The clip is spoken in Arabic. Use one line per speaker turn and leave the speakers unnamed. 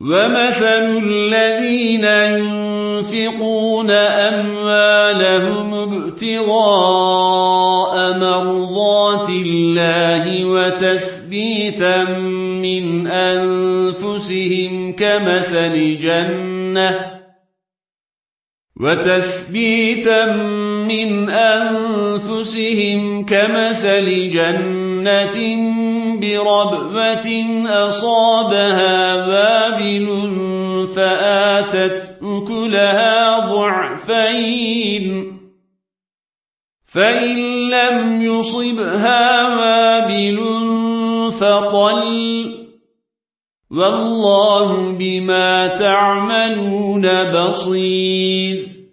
ومثل الذين ينفقون أموالهم ابتغاء مرضات الله وتثبيتا من أنفسهم كمثل جنة وتثبيتا من أنفسهم كمثل جنة بربوة أصابها وابل فآتت أكلها ضعفين. فإن لم يصبها وابل فطل. والله بما تعملون بصير.